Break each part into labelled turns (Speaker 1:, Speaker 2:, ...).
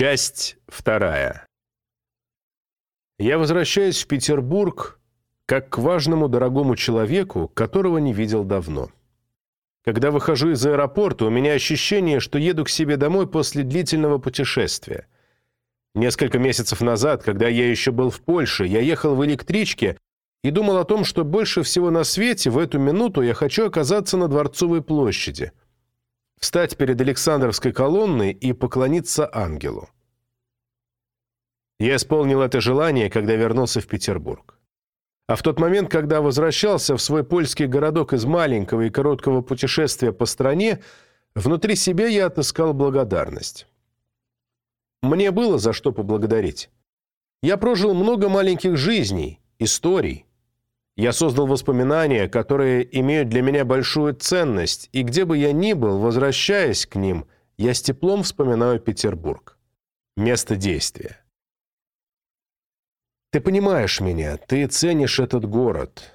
Speaker 1: Часть вторая. Я возвращаюсь в Петербург как к важному дорогому человеку, которого не видел давно. Когда выхожу из аэропорта, у меня ощущение, что еду к себе домой после длительного путешествия. Несколько месяцев назад, когда я еще был в Польше, я ехал в электричке и думал о том, что больше всего на свете в эту минуту я хочу оказаться на Дворцовой площади – встать перед Александровской колонной и поклониться ангелу. Я исполнил это желание, когда вернулся в Петербург. А в тот момент, когда возвращался в свой польский городок из маленького и короткого путешествия по стране, внутри себя я отыскал благодарность. Мне было за что поблагодарить. Я прожил много маленьких жизней, историй, я создал воспоминания, которые имеют для меня большую ценность, и где бы я ни был, возвращаясь к ним, я с теплом вспоминаю Петербург. Место действия. Ты понимаешь меня, ты ценишь этот город.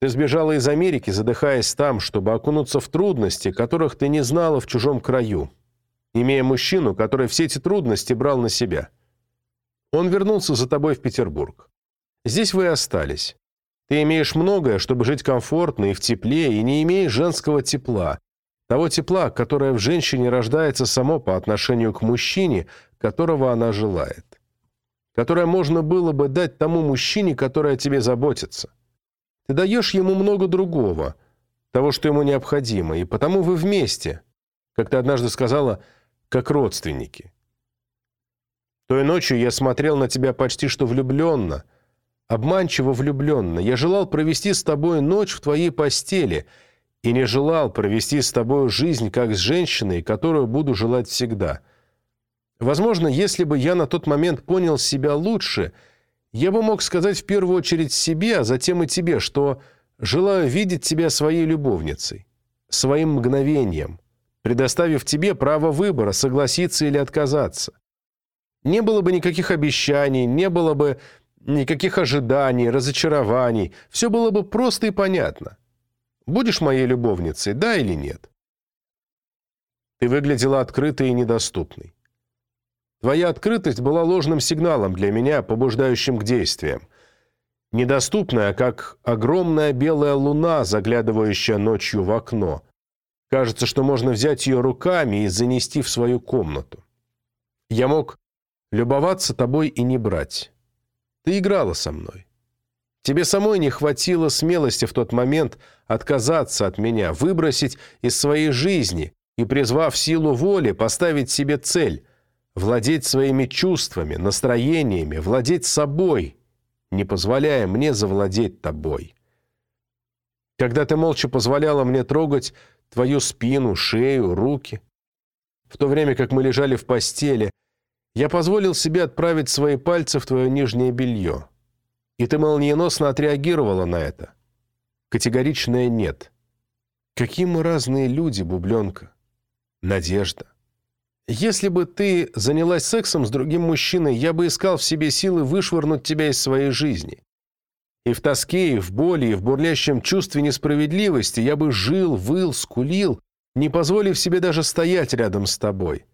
Speaker 1: Ты сбежала из Америки, задыхаясь там, чтобы окунуться в трудности, которых ты не знала в чужом краю, имея мужчину, который все эти трудности брал на себя. Он вернулся за тобой в Петербург. Здесь вы и остались. Ты имеешь многое, чтобы жить комфортно и в тепле, и не имеешь женского тепла. Того тепла, которое в женщине рождается само по отношению к мужчине, которого она желает. Которое можно было бы дать тому мужчине, который о тебе заботится. Ты даешь ему много другого, того, что ему необходимо, и потому вы вместе, как ты однажды сказала, как родственники. Той ночью я смотрел на тебя почти что влюбленно – обманчиво влюбленно. Я желал провести с тобой ночь в твоей постели и не желал провести с тобой жизнь как с женщиной, которую буду желать всегда. Возможно, если бы я на тот момент понял себя лучше, я бы мог сказать в первую очередь себе, а затем и тебе, что желаю видеть тебя своей любовницей, своим мгновением, предоставив тебе право выбора, согласиться или отказаться. Не было бы никаких обещаний, не было бы Никаких ожиданий, разочарований. Все было бы просто и понятно. Будешь моей любовницей, да или нет? Ты выглядела открытой и недоступной. Твоя открытость была ложным сигналом для меня, побуждающим к действиям. Недоступная, как огромная белая луна, заглядывающая ночью в окно. Кажется, что можно взять ее руками и занести в свою комнату. Я мог любоваться тобой и не брать. Ты играла со мной. Тебе самой не хватило смелости в тот момент отказаться от меня, выбросить из своей жизни и, призвав силу воли, поставить себе цель – владеть своими чувствами, настроениями, владеть собой, не позволяя мне завладеть тобой. Когда ты молча позволяла мне трогать твою спину, шею, руки, в то время как мы лежали в постели – я позволил себе отправить свои пальцы в твое нижнее белье. И ты молниеносно отреагировала на это. Категоричное «нет». Какие мы разные люди, бубленка. Надежда. Если бы ты занялась сексом с другим мужчиной, я бы искал в себе силы вышвырнуть тебя из своей жизни. И в тоске, и в боли, и в бурлящем чувстве несправедливости я бы жил, выл, скулил, не позволив себе даже стоять рядом с тобой.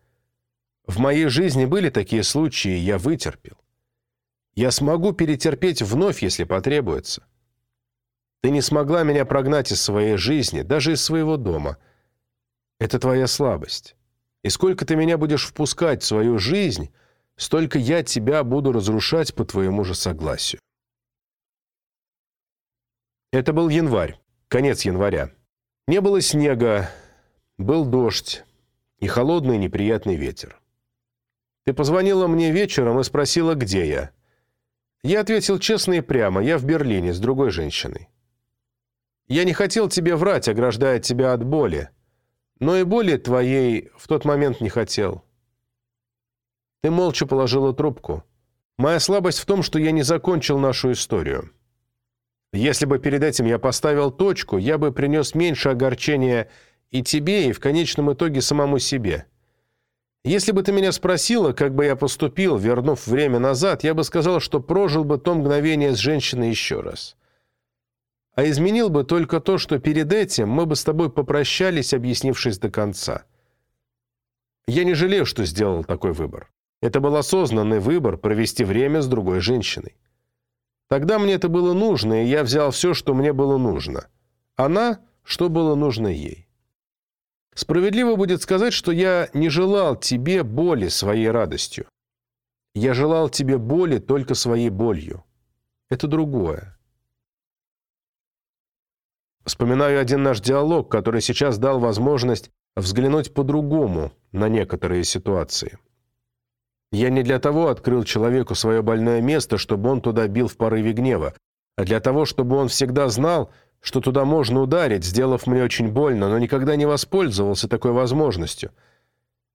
Speaker 1: В моей жизни были такие случаи, я вытерпел. Я смогу перетерпеть вновь, если потребуется. Ты не смогла меня прогнать из своей жизни, даже из своего дома. Это твоя слабость. И сколько ты меня будешь впускать в свою жизнь, столько я тебя буду разрушать по твоему же согласию. Это был январь, конец января. Не было снега, был дождь и холодный неприятный ветер. Ты позвонила мне вечером и спросила, где я. Я ответил честно и прямо, я в Берлине с другой женщиной. Я не хотел тебе врать, ограждая тебя от боли, но и боли твоей в тот момент не хотел. Ты молча положила трубку. Моя слабость в том, что я не закончил нашу историю. Если бы перед этим я поставил точку, я бы принес меньше огорчения и тебе, и в конечном итоге самому себе. Если бы ты меня спросила, как бы я поступил, вернув время назад, я бы сказал, что прожил бы то мгновение с женщиной еще раз. А изменил бы только то, что перед этим мы бы с тобой попрощались, объяснившись до конца. Я не жалею, что сделал такой выбор. Это был осознанный выбор провести время с другой женщиной. Тогда мне это было нужно, и я взял все, что мне было нужно. Она, что было нужно ей. Справедливо будет сказать, что я не желал тебе боли своей радостью. Я желал тебе боли только своей болью. Это другое. Вспоминаю один наш диалог, который сейчас дал возможность взглянуть по-другому на некоторые ситуации. Я не для того открыл человеку свое больное место, чтобы он туда бил в порыве гнева, а для того, чтобы он всегда знал, что туда можно ударить, сделав мне очень больно, но никогда не воспользовался такой возможностью.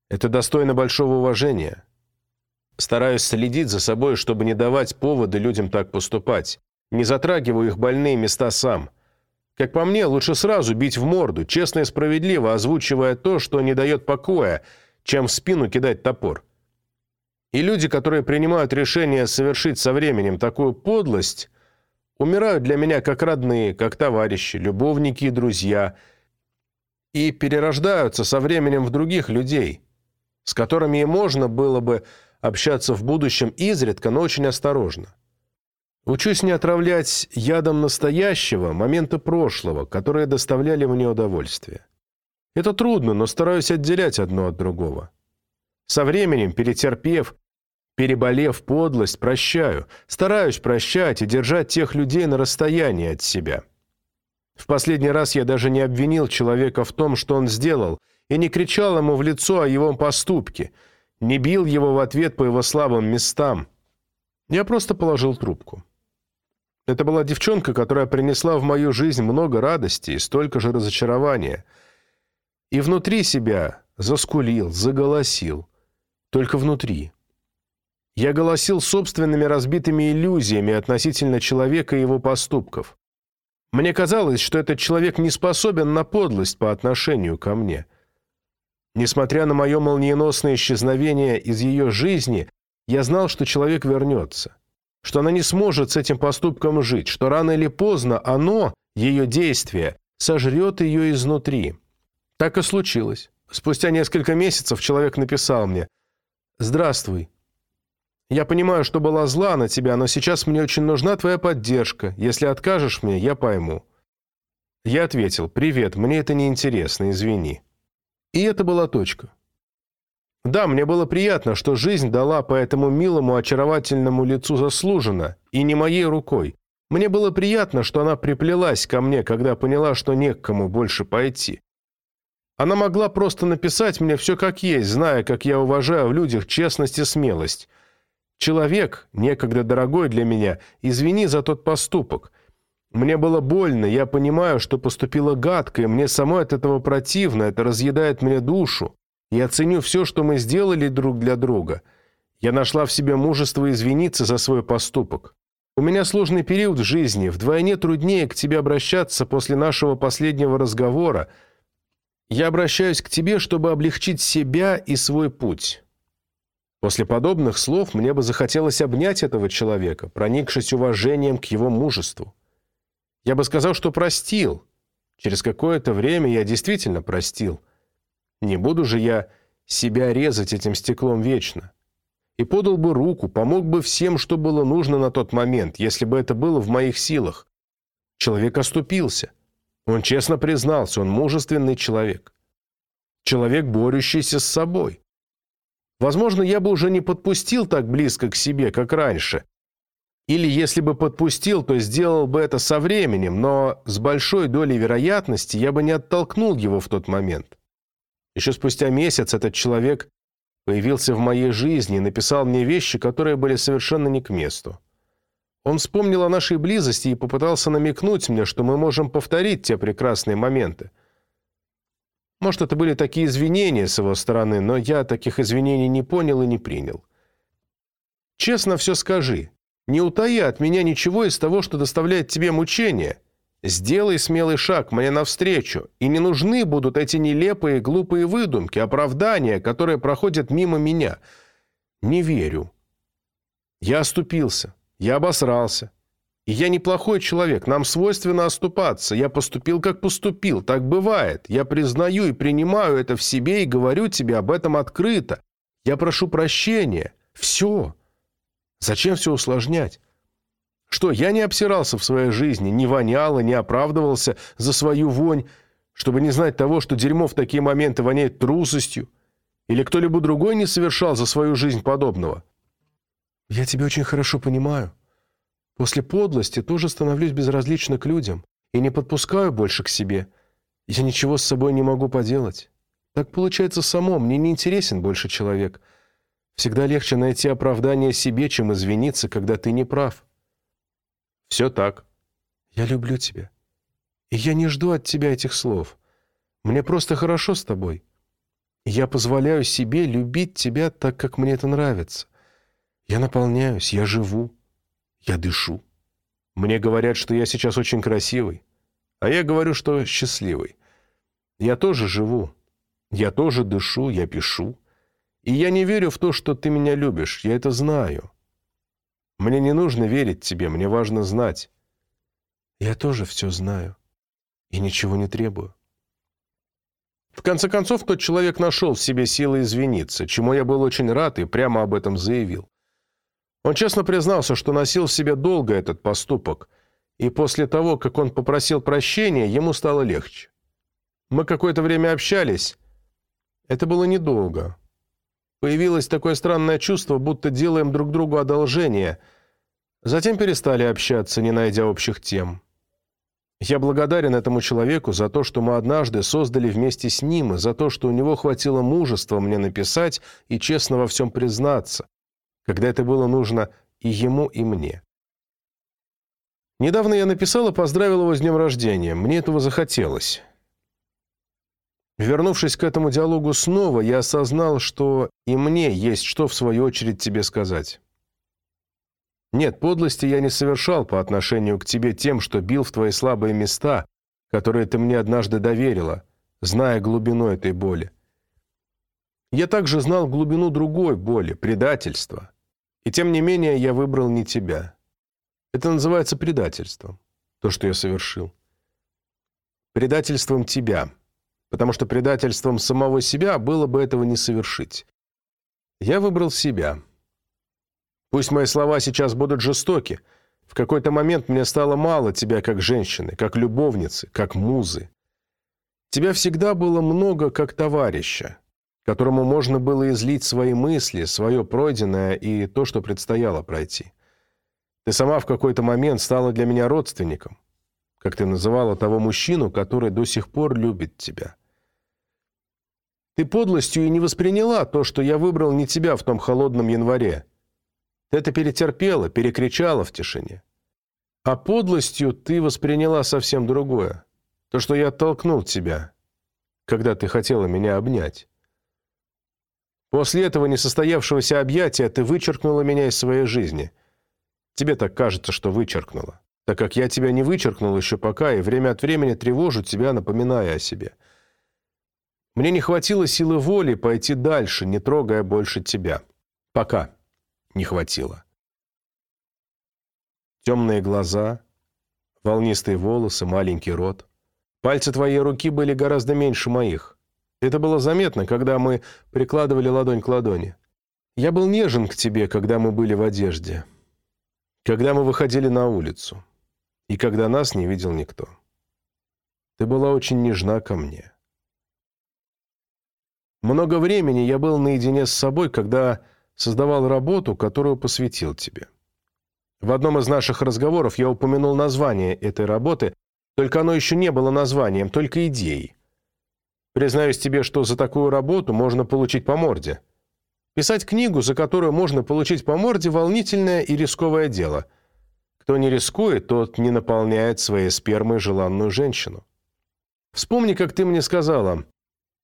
Speaker 1: Это достойно большого уважения. Стараюсь следить за собой, чтобы не давать повода людям так поступать. Не затрагиваю их больные места сам. Как по мне, лучше сразу бить в морду, честно и справедливо озвучивая то, что не дает покоя, чем в спину кидать топор. И люди, которые принимают решение совершить со временем такую подлость, умирают для меня как родные, как товарищи, любовники и друзья, и перерождаются со временем в других людей, с которыми и можно было бы общаться в будущем изредка, но очень осторожно. Учусь не отравлять ядом настоящего моменты прошлого, которые доставляли мне удовольствие. Это трудно, но стараюсь отделять одно от другого. Со временем, перетерпев, Переболев подлость, прощаю. Стараюсь прощать и держать тех людей на расстоянии от себя. В последний раз я даже не обвинил человека в том, что он сделал, и не кричал ему в лицо о его поступке, не бил его в ответ по его слабым местам. Я просто положил трубку. Это была девчонка, которая принесла в мою жизнь много радости и столько же разочарования. И внутри себя заскулил, заголосил. Только внутри. Я голосил собственными разбитыми иллюзиями относительно человека и его поступков. Мне казалось, что этот человек не способен на подлость по отношению ко мне. Несмотря на мое молниеносное исчезновение из ее жизни, я знал, что человек вернется, что она не сможет с этим поступком жить, что рано или поздно оно, ее действие, сожрет ее изнутри. Так и случилось. Спустя несколько месяцев человек написал мне «Здравствуй, я понимаю, что была зла на тебя, но сейчас мне очень нужна твоя поддержка. Если откажешь мне, я пойму». Я ответил, «Привет, мне это не интересно, извини». И это была точка. Да, мне было приятно, что жизнь дала по этому милому, очаровательному лицу заслуженно, и не моей рукой. Мне было приятно, что она приплелась ко мне, когда поняла, что не к кому больше пойти. Она могла просто написать мне все как есть, зная, как я уважаю в людях честность и смелость – Человек, некогда дорогой для меня, извини за тот поступок. Мне было больно, я понимаю, что поступило гадко, и мне самой от этого противно, это разъедает мне душу. Я ценю все, что мы сделали друг для друга. Я нашла в себе мужество извиниться за свой поступок. У меня сложный период в жизни, вдвойне труднее к тебе обращаться после нашего последнего разговора. Я обращаюсь к тебе, чтобы облегчить себя и свой путь. После подобных слов мне бы захотелось обнять этого человека, проникшись уважением к его мужеству. Я бы сказал, что простил. Через какое-то время я действительно простил. Не буду же я себя резать этим стеклом вечно. И подал бы руку, помог бы всем, что было нужно на тот момент, если бы это было в моих силах. Человек оступился. Он честно признался, он мужественный человек. Человек, борющийся с собой. Возможно, я бы уже не подпустил так близко к себе, как раньше. Или если бы подпустил, то сделал бы это со временем, но с большой долей вероятности я бы не оттолкнул его в тот момент. Еще спустя месяц этот человек появился в моей жизни и написал мне вещи, которые были совершенно не к месту. Он вспомнил о нашей близости и попытался намекнуть мне, что мы можем повторить те прекрасные моменты. Может, это были такие извинения с его стороны, но я таких извинений не понял и не принял. Честно все скажи. Не утаи от меня ничего из того, что доставляет тебе мучения. Сделай смелый шаг мне навстречу, и не нужны будут эти нелепые глупые выдумки, оправдания, которые проходят мимо меня. Не верю. Я оступился. Я обосрался. И я неплохой человек, нам свойственно оступаться. Я поступил, как поступил, так бывает. Я признаю и принимаю это в себе и говорю тебе об этом открыто. Я прошу прощения. Все. Зачем все усложнять? Что, я не обсирался в своей жизни, не вонял и не оправдывался за свою вонь, чтобы не знать того, что дерьмо в такие моменты воняет трусостью? Или кто-либо другой не совершал за свою жизнь подобного? Я тебя очень хорошо понимаю. После подлости тоже становлюсь безразлична к людям и не подпускаю больше к себе. Я ничего с собой не могу поделать. Так получается само, мне не интересен больше человек. Всегда легче найти оправдание себе, чем извиниться, когда ты не прав. Все так. Я люблю тебя. И я не жду от тебя этих слов. Мне просто хорошо с тобой. Я позволяю себе любить тебя так, как мне это нравится. Я наполняюсь, я живу, я дышу. Мне говорят, что я сейчас очень красивый, а я говорю, что счастливый. Я тоже живу, я тоже дышу, я пишу. И я не верю в то, что ты меня любишь, я это знаю. Мне не нужно верить тебе, мне важно знать. Я тоже все знаю и ничего не требую. В конце концов, тот человек нашел в себе силы извиниться, чему я был очень рад и прямо об этом заявил. Он честно признался, что носил в себе долго этот поступок, и после того, как он попросил прощения, ему стало легче. Мы какое-то время общались. Это было недолго. Появилось такое странное чувство, будто делаем друг другу одолжение. Затем перестали общаться, не найдя общих тем. Я благодарен этому человеку за то, что мы однажды создали вместе с ним, и за то, что у него хватило мужества мне написать и честно во всем признаться, когда это было нужно и ему, и мне. Недавно я написал и поздравил его с днем рождения. Мне этого захотелось. Вернувшись к этому диалогу снова, я осознал, что и мне есть что, в свою очередь, тебе сказать. Нет, подлости я не совершал по отношению к тебе тем, что бил в твои слабые места, которые ты мне однажды доверила, зная глубину этой боли. Я также знал глубину другой боли, предательства. И тем не менее я выбрал не тебя. Это называется предательством, то, что я совершил. Предательством тебя, потому что предательством самого себя было бы этого не совершить. Я выбрал себя. Пусть мои слова сейчас будут жестоки. В какой-то момент мне стало мало тебя как женщины, как любовницы, как музы. Тебя всегда было много как товарища, которому можно было излить свои мысли, свое пройденное и то, что предстояло пройти. Ты сама в какой-то момент стала для меня родственником, как ты называла того мужчину, который до сих пор любит тебя. Ты подлостью и не восприняла то, что я выбрал не тебя в том холодном январе, ты это перетерпела, перекричала в тишине. А подлостью ты восприняла совсем другое. То, что я оттолкнул тебя, когда ты хотела меня обнять. После этого несостоявшегося объятия ты вычеркнула меня из своей жизни. Тебе так кажется, что вычеркнула, так как я тебя не вычеркнул еще пока и время от времени тревожу тебя, напоминая о себе. Мне не хватило силы воли пойти дальше, не трогая больше тебя. Пока не хватило. Темные глаза, волнистые волосы, маленький рот. Пальцы твоей руки были гораздо меньше моих. Это было заметно, когда мы прикладывали ладонь к ладони. Я был нежен к тебе, когда мы были в одежде. Когда мы выходили на улицу. И когда нас не видел никто. Ты была очень нежна ко мне. Много времени я был наедине с собой, когда создавал работу, которую посвятил тебе. В одном из наших разговоров я упомянул название этой работы, только оно еще не было названием, только идеей. Признаюсь тебе, что за такую работу можно получить по морде. Писать книгу, за которую можно получить по морде, волнительное и рисковое дело. Кто не рискует, тот не наполняет своей спермой желанную женщину. Вспомни, как ты мне сказала,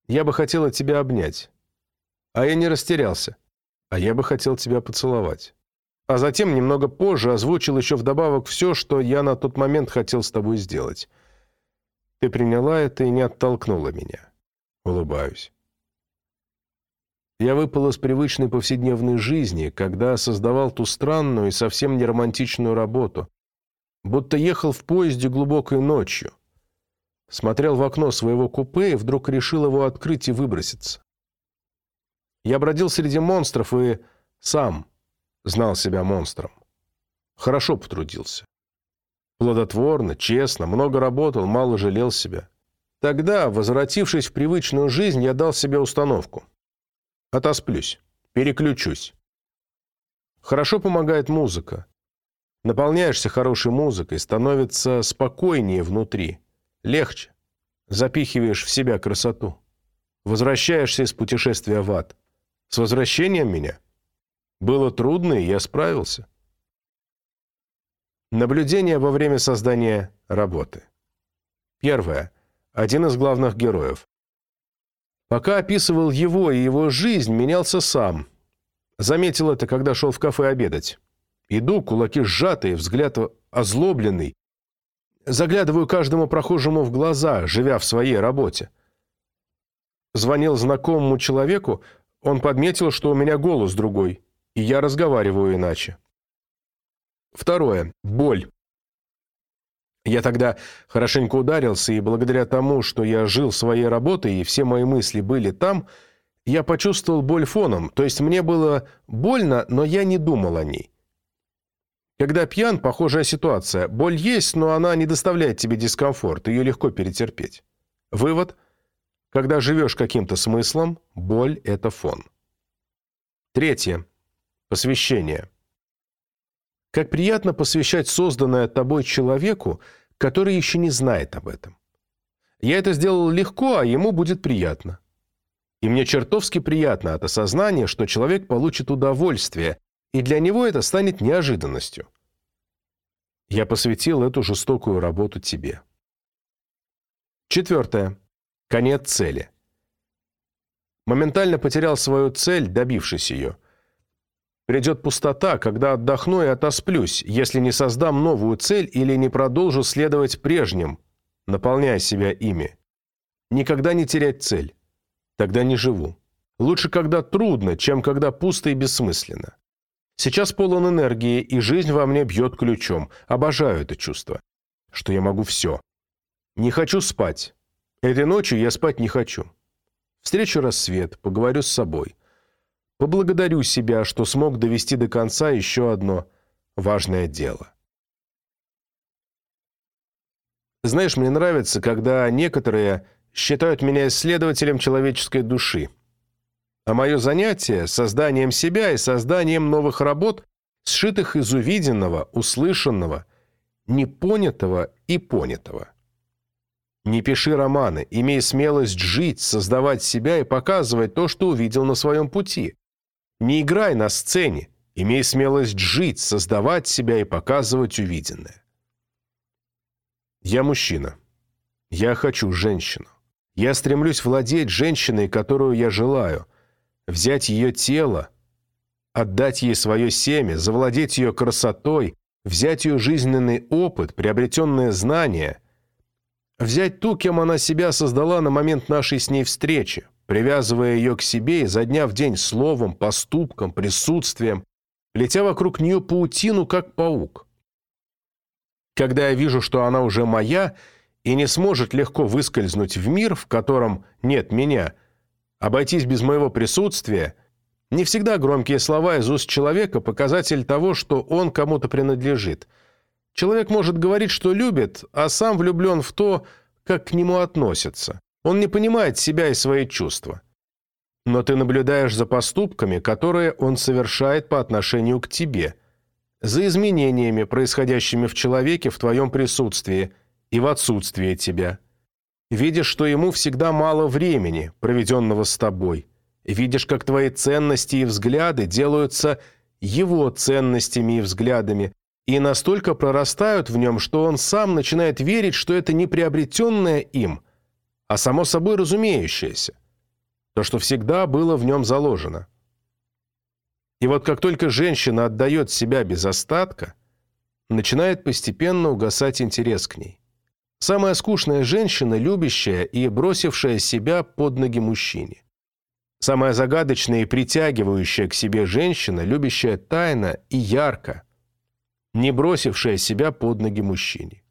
Speaker 1: я бы хотела тебя обнять. А я не растерялся а я бы хотел тебя поцеловать. А затем, немного позже, озвучил еще вдобавок все, что я на тот момент хотел с тобой сделать. Ты приняла это и не оттолкнула меня. Улыбаюсь. Я выпал из привычной повседневной жизни, когда создавал ту странную и совсем не романтичную работу, будто ехал в поезде глубокой ночью. Смотрел в окно своего купе и вдруг решил его открыть и выброситься. Я бродил среди монстров и сам знал себя монстром. Хорошо потрудился. Плодотворно, честно, много работал, мало жалел себя. Тогда, возвратившись в привычную жизнь, я дал себе установку. Отосплюсь, переключусь. Хорошо помогает музыка. Наполняешься хорошей музыкой, становится спокойнее внутри, легче. Запихиваешь в себя красоту. Возвращаешься из путешествия в ад. С возвращением меня. Было трудно, и я справился. Наблюдение во время создания работы. Первое. Один из главных героев. Пока описывал его и его жизнь, менялся сам. Заметил это, когда шел в кафе обедать. Иду, кулаки сжатые, взгляд озлобленный. Заглядываю каждому прохожему в глаза, живя в своей работе. Звонил знакомому человеку, он подметил, что у меня голос другой, и я разговариваю иначе. Второе. Боль. Я тогда хорошенько ударился, и благодаря тому, что я жил своей работой, и все мои мысли были там, я почувствовал боль фоном, то есть мне было больно, но я не думал о ней. Когда пьян, похожая ситуация. Боль есть, но она не доставляет тебе дискомфорт, ее легко перетерпеть. Вывод. Когда живешь каким-то смыслом, боль – это фон. Третье. Посвящение. Как приятно посвящать созданное тобой человеку, который еще не знает об этом. Я это сделал легко, а ему будет приятно. И мне чертовски приятно от осознания, что человек получит удовольствие, и для него это станет неожиданностью. Я посвятил эту жестокую работу тебе. Четвертое. Конец цели. Моментально потерял свою цель, добившись ее – Придет пустота, когда отдохну и отосплюсь, если не создам новую цель или не продолжу следовать прежним, наполняя себя ими. Никогда не терять цель. Тогда не живу. Лучше, когда трудно, чем когда пусто и бессмысленно. Сейчас полон энергии, и жизнь во мне бьет ключом. Обожаю это чувство. Что я могу все. Не хочу спать. Этой ночью я спать не хочу. Встречу рассвет, поговорю с собой. Поблагодарю себя, что смог довести до конца еще одно важное дело. Знаешь, мне нравится, когда некоторые считают меня исследователем человеческой души. А мое занятие – созданием себя и созданием новых работ, сшитых из увиденного, услышанного, непонятого и понятого. Не пиши романы, имей смелость жить, создавать себя и показывать то, что увидел на своем пути. Не играй на сцене, имей смелость жить, создавать себя и показывать увиденное. Я мужчина. Я хочу женщину. Я стремлюсь владеть женщиной, которую я желаю, взять ее тело, отдать ей свое семя, завладеть ее красотой, взять ее жизненный опыт, приобретенные знания, взять ту, кем она себя создала на момент нашей с ней встречи, привязывая ее к себе изо дня в день словом, поступком, присутствием, летя вокруг нее паутину, как паук. Когда я вижу, что она уже моя и не сможет легко выскользнуть в мир, в котором нет меня, обойтись без моего присутствия, не всегда громкие слова из уст человека – показатель того, что он кому-то принадлежит. Человек может говорить, что любит, а сам влюблен в то, как к нему относятся. Он не понимает себя и свои чувства. Но ты наблюдаешь за поступками, которые он совершает по отношению к тебе, за изменениями, происходящими в человеке в твоем присутствии и в отсутствии тебя. Видишь, что ему всегда мало времени, проведенного с тобой. Видишь, как твои ценности и взгляды делаются его ценностями и взглядами, и настолько прорастают в нем, что он сам начинает верить, что это не приобретенное им – а само собой разумеющееся, то, что всегда было в нем заложено. И вот как только женщина отдает себя без остатка, начинает постепенно угасать интерес к ней. Самая скучная женщина, любящая и бросившая себя под ноги мужчине. Самая загадочная и притягивающая к себе женщина, любящая тайно и ярко, не бросившая себя под ноги мужчине.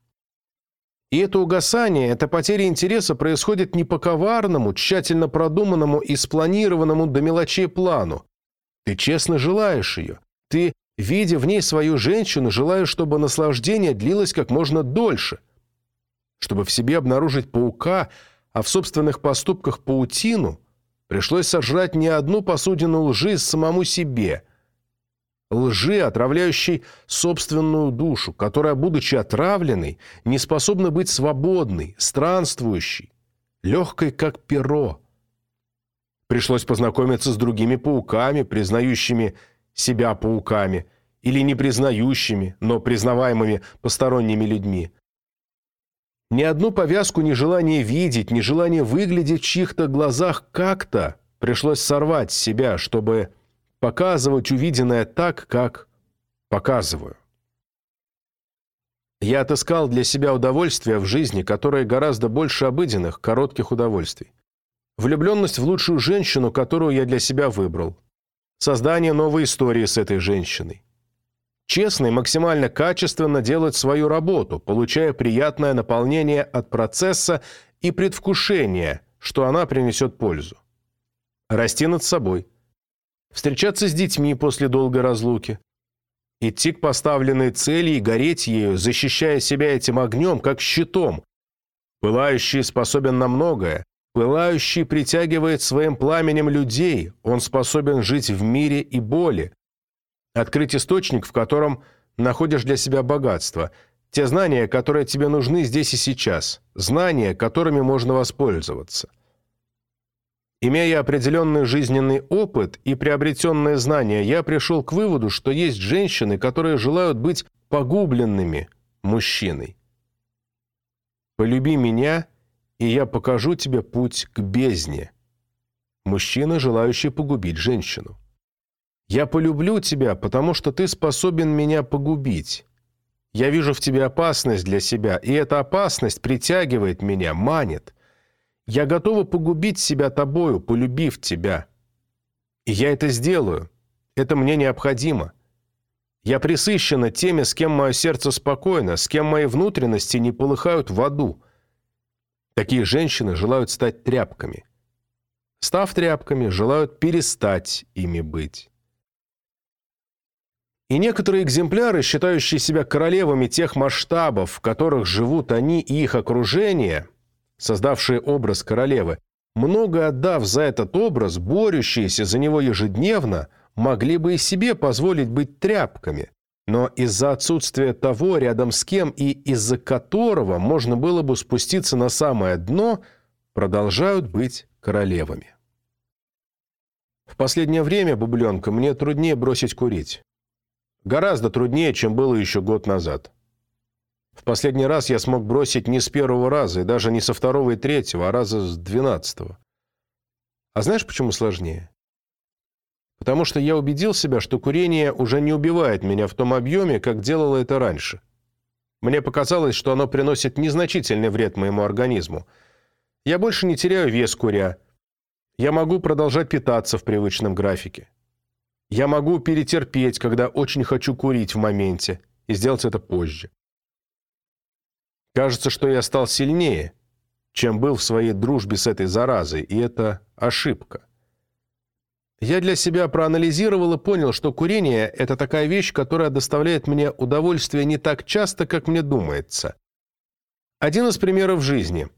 Speaker 1: И это угасание, эта потеря интереса происходит не по коварному, тщательно продуманному и спланированному до мелочей плану. Ты честно желаешь ее. Ты, видя в ней свою женщину, желаешь, чтобы наслаждение длилось как можно дольше. Чтобы в себе обнаружить паука, а в собственных поступках паутину, пришлось сожрать не одну посудину лжи самому себе – лжи, отравляющей собственную душу, которая, будучи отравленной, не способна быть свободной, странствующей, легкой, как перо. Пришлось познакомиться с другими пауками, признающими себя пауками, или не признающими, но признаваемыми посторонними людьми. Ни одну повязку нежелание видеть, нежелание выглядеть в чьих-то глазах как-то пришлось сорвать с себя, чтобы показывать увиденное так, как показываю. Я отыскал для себя удовольствие в жизни, которое гораздо больше обыденных, коротких удовольствий. Влюбленность в лучшую женщину, которую я для себя выбрал. Создание новой истории с этой женщиной. Честно и максимально качественно делать свою работу, получая приятное наполнение от процесса и предвкушение, что она принесет пользу. Расти над собой – встречаться с детьми после долгой разлуки, идти к поставленной цели и гореть ею, защищая себя этим огнем, как щитом. Пылающий способен на многое, пылающий притягивает своим пламенем людей, он способен жить в мире и боли. Открыть источник, в котором находишь для себя богатство, те знания, которые тебе нужны здесь и сейчас, знания, которыми можно воспользоваться. Имея определенный жизненный опыт и приобретенные знания, я пришел к выводу, что есть женщины, которые желают быть погубленными мужчиной. «Полюби меня, и я покажу тебе путь к бездне». Мужчина, желающий погубить женщину. «Я полюблю тебя, потому что ты способен меня погубить. Я вижу в тебе опасность для себя, и эта опасность притягивает меня, манит. Я готова погубить себя тобою, полюбив тебя. И я это сделаю. Это мне необходимо. Я присыщена теми, с кем мое сердце спокойно, с кем мои внутренности не полыхают в аду. Такие женщины желают стать тряпками. Став тряпками, желают перестать ими быть. И некоторые экземпляры, считающие себя королевами тех масштабов, в которых живут они и их окружение – создавшие образ королевы, много отдав за этот образ, борющиеся за него ежедневно, могли бы и себе позволить быть тряпками, но из-за отсутствия того, рядом с кем и из-за которого можно было бы спуститься на самое дно, продолжают быть королевами. В последнее время, бубленка, мне труднее бросить курить. Гораздо труднее, чем было еще год назад. В последний раз я смог бросить не с первого раза, и даже не со второго и третьего, а раза с двенадцатого. А знаешь, почему сложнее? Потому что я убедил себя, что курение уже не убивает меня в том объеме, как делало это раньше. Мне показалось, что оно приносит незначительный вред моему организму. Я больше не теряю вес куря. Я могу продолжать питаться в привычном графике. Я могу перетерпеть, когда очень хочу курить в моменте, и сделать это позже. Кажется, что я стал сильнее, чем был в своей дружбе с этой заразой, и это ошибка. Я для себя проанализировал и понял, что курение – это такая вещь, которая доставляет мне удовольствие не так часто, как мне думается. Один из примеров жизни.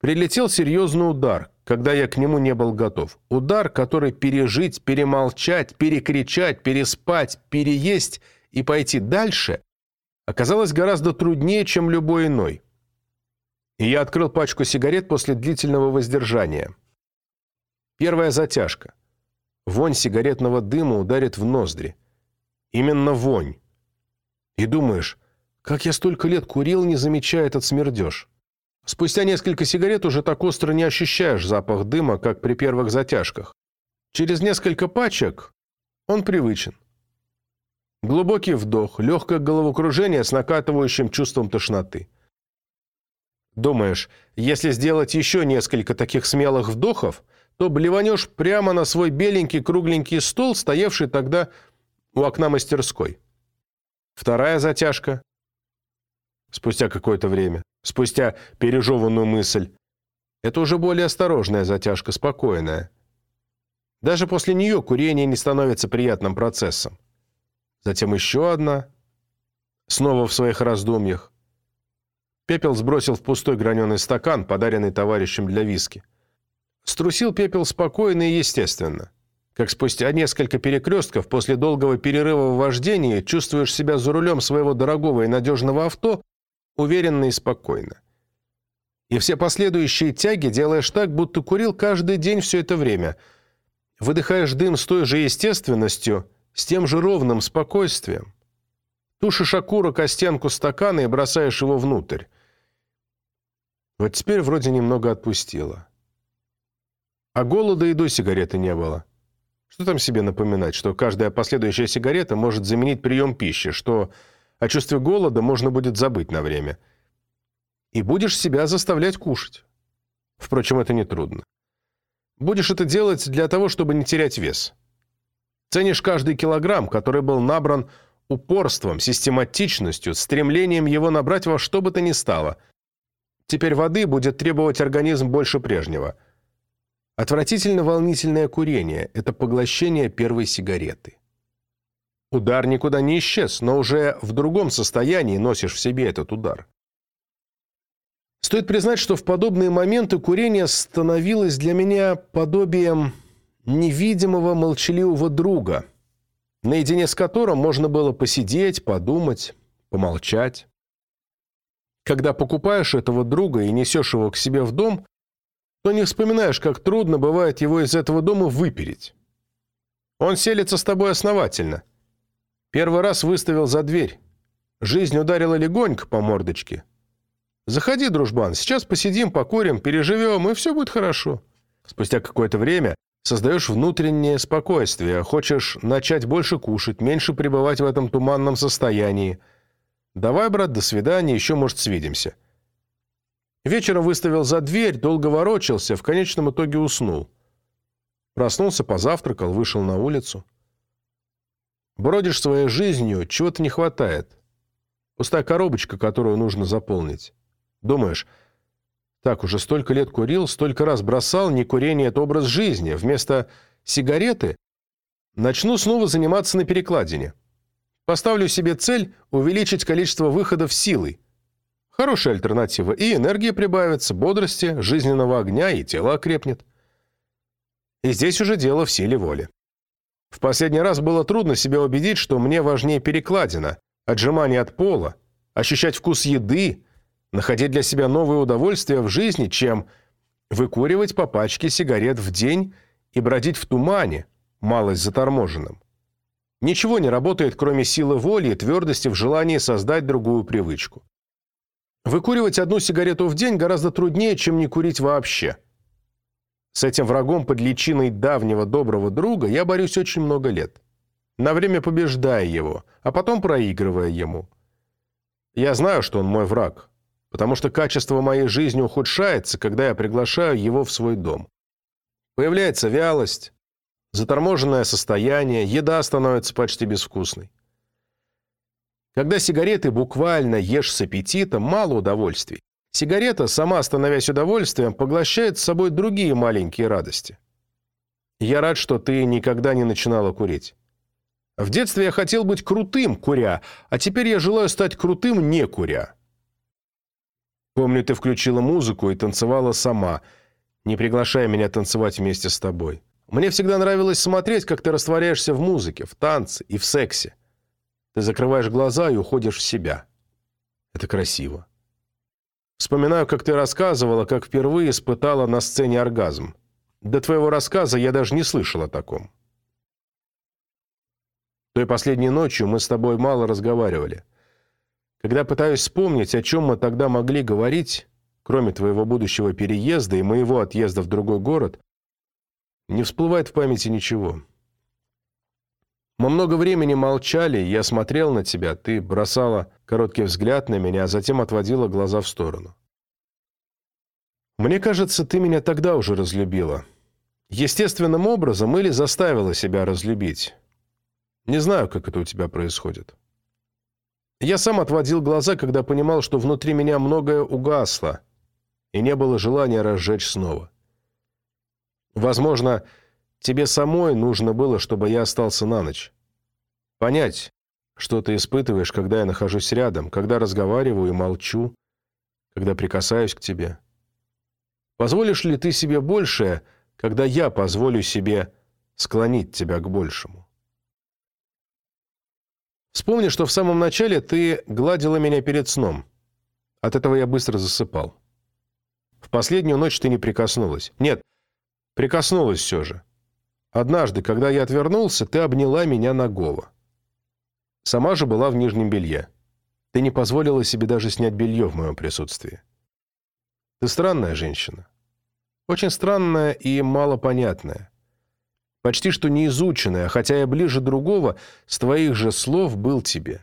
Speaker 1: Прилетел серьезный удар, когда я к нему не был готов. Удар, который пережить, перемолчать, перекричать, переспать, переесть и пойти дальше оказалось гораздо труднее, чем любой иной. И я открыл пачку сигарет после длительного воздержания. Первая затяжка. Вонь сигаретного дыма ударит в ноздри. Именно вонь. И думаешь, как я столько лет курил, не замечая этот смердеж. Спустя несколько сигарет уже так остро не ощущаешь запах дыма, как при первых затяжках. Через несколько пачек он привычен. Глубокий вдох, легкое головокружение с накатывающим чувством тошноты. Думаешь, если сделать еще несколько таких смелых вдохов, то блеванешь прямо на свой беленький кругленький стол, стоявший тогда у окна мастерской. Вторая затяжка. спустя какое-то время, спустя пережеванную мысль. Это уже более осторожная затяжка, спокойная. Даже после нее курение не становится приятным процессом. Затем еще одна, снова в своих раздумьях. Пепел сбросил в пустой граненый стакан, подаренный товарищем для виски. Струсил пепел спокойно и естественно. Как спустя несколько перекрестков после долгого перерыва в вождении чувствуешь себя за рулем своего дорогого и надежного авто уверенно и спокойно. И все последующие тяги делаешь так, будто курил каждый день все это время. Выдыхаешь дым с той же естественностью, с тем же ровным спокойствием. Тушишь окурок о стенку стакана и бросаешь его внутрь. Вот теперь вроде немного отпустило. А голода и до сигареты не было. Что там себе напоминать, что каждая последующая сигарета может заменить прием пищи, что о чувстве голода можно будет забыть на время. И будешь себя заставлять кушать. Впрочем, это нетрудно. Будешь это делать для того, чтобы не терять вес. Ценишь каждый килограмм, который был набран упорством, систематичностью, стремлением его набрать во что бы то ни стало – Теперь воды будет требовать организм больше прежнего. Отвратительно волнительное курение – это поглощение первой сигареты. Удар никуда не исчез, но уже в другом состоянии носишь в себе этот удар. Стоит признать, что в подобные моменты курение становилось для меня подобием невидимого молчаливого друга, наедине с которым можно было посидеть, подумать, помолчать. Когда покупаешь этого друга и несешь его к себе в дом, то не вспоминаешь, как трудно бывает его из этого дома выпереть. Он селится с тобой основательно. Первый раз выставил за дверь. Жизнь ударила легонько по мордочке. Заходи, дружбан, сейчас посидим, покурим, переживем, и все будет хорошо. Спустя какое-то время создаешь внутреннее спокойствие, хочешь начать больше кушать, меньше пребывать в этом туманном состоянии – «Давай, брат, до свидания, еще, может, свидимся». Вечером выставил за дверь, долго ворочался, в конечном итоге уснул. Проснулся, позавтракал, вышел на улицу. Бродишь своей жизнью, чего-то не хватает. Пустая коробочка, которую нужно заполнить. Думаешь, так, уже столько лет курил, столько раз бросал, не курение – это образ жизни. Вместо сигареты начну снова заниматься на перекладине. Поставлю себе цель увеличить количество выходов силой. Хорошая альтернатива. И энергия прибавится, бодрости, жизненного огня, и тело окрепнет. И здесь уже дело в силе воли. В последний раз было трудно себя убедить, что мне важнее перекладина, отжимание от пола, ощущать вкус еды, находить для себя новые удовольствия в жизни, чем выкуривать по пачке сигарет в день и бродить в тумане, малость заторможенным. Ничего не работает, кроме силы воли и твердости в желании создать другую привычку. Выкуривать одну сигарету в день гораздо труднее, чем не курить вообще. С этим врагом под личиной давнего доброго друга я борюсь очень много лет. На время побеждая его, а потом проигрывая ему. Я знаю, что он мой враг, потому что качество моей жизни ухудшается, когда я приглашаю его в свой дом. Появляется вялость, заторможенное состояние, еда становится почти безвкусной. Когда сигареты буквально ешь с аппетитом, мало удовольствий. Сигарета, сама становясь удовольствием, поглощает с собой другие маленькие радости. Я рад, что ты никогда не начинала курить. В детстве я хотел быть крутым, куря, а теперь я желаю стать крутым, не куря. Помню, ты включила музыку и танцевала сама, не приглашая меня танцевать вместе с тобой. Мне всегда нравилось смотреть, как ты растворяешься в музыке, в танце и в сексе. Ты закрываешь глаза и уходишь в себя. Это красиво. Вспоминаю, как ты рассказывала, как впервые испытала на сцене оргазм. До твоего рассказа я даже не слышал о таком. Той последней ночью мы с тобой мало разговаривали. Когда пытаюсь вспомнить, о чем мы тогда могли говорить, кроме твоего будущего переезда и моего отъезда в другой город, не всплывает в памяти ничего. Мы много времени молчали, я смотрел на тебя, ты бросала короткий взгляд на меня, а затем отводила глаза в сторону. Мне кажется, ты меня тогда уже разлюбила. Естественным образом или заставила себя разлюбить. Не знаю, как это у тебя происходит. Я сам отводил глаза, когда понимал, что внутри меня многое угасло, и не было желания разжечь снова. Возможно, тебе самой нужно было, чтобы я остался на ночь. Понять, что ты испытываешь, когда я нахожусь рядом, когда разговариваю и молчу, когда прикасаюсь к тебе. Позволишь ли ты себе большее, когда я позволю себе склонить тебя к большему? Вспомни, что в самом начале ты гладила меня перед сном. От этого я быстро засыпал. В последнюю ночь ты не прикоснулась. Нет, прикоснулась все же. Однажды, когда я отвернулся, ты обняла меня нагого. Сама же была в нижнем белье. Ты не позволила себе даже снять белье в моем присутствии. Ты странная женщина. Очень странная и малопонятная. Почти что неизученная, хотя я ближе другого, с твоих же слов был тебе.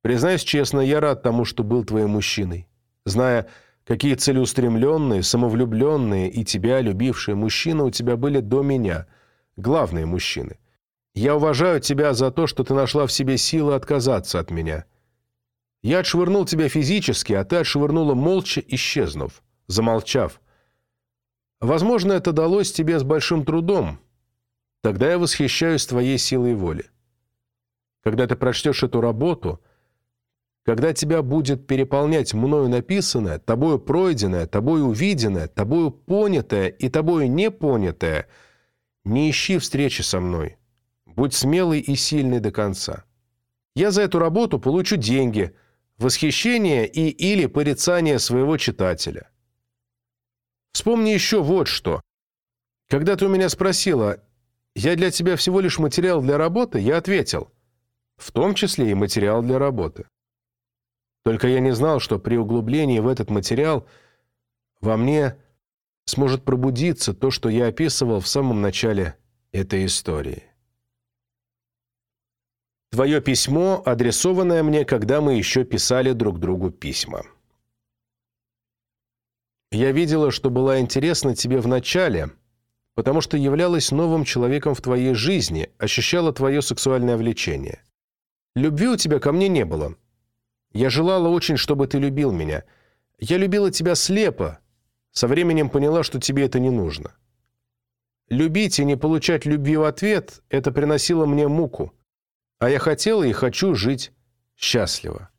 Speaker 1: Признаюсь честно, я рад тому, что был твоим мужчиной. Зная, какие целеустремленные, самовлюбленные и тебя любившие мужчины у тебя были до меня, главные мужчины. Я уважаю тебя за то, что ты нашла в себе силы отказаться от меня. Я отшвырнул тебя физически, а ты отшвырнула молча, исчезнув, замолчав. Возможно, это далось тебе с большим трудом. Тогда я восхищаюсь твоей силой воли. Когда ты прочтешь эту работу, когда тебя будет переполнять мною написанное, тобою пройденное, тобою увиденное, тобою понятое и тобою непонятое, не ищи встречи со мной. Будь смелый и сильный до конца. Я за эту работу получу деньги, восхищение и или порицание своего читателя. Вспомни еще вот что. Когда ты у меня спросила, я для тебя всего лишь материал для работы, я ответил, в том числе и материал для работы. Только я не знал, что при углублении в этот материал во мне сможет пробудиться то, что я описывал в самом начале этой истории. Твое письмо, адресованное мне, когда мы еще писали друг другу письма. Я видела, что была интересна тебе в начале, потому что являлась новым человеком в твоей жизни, ощущала твое сексуальное влечение. Любви у тебя ко мне не было. Я желала очень, чтобы ты любил меня. Я любила тебя слепо. Со временем поняла, что тебе это не нужно. Любить и не получать любви в ответ – это приносило мне муку. А я хотела и хочу жить счастливо.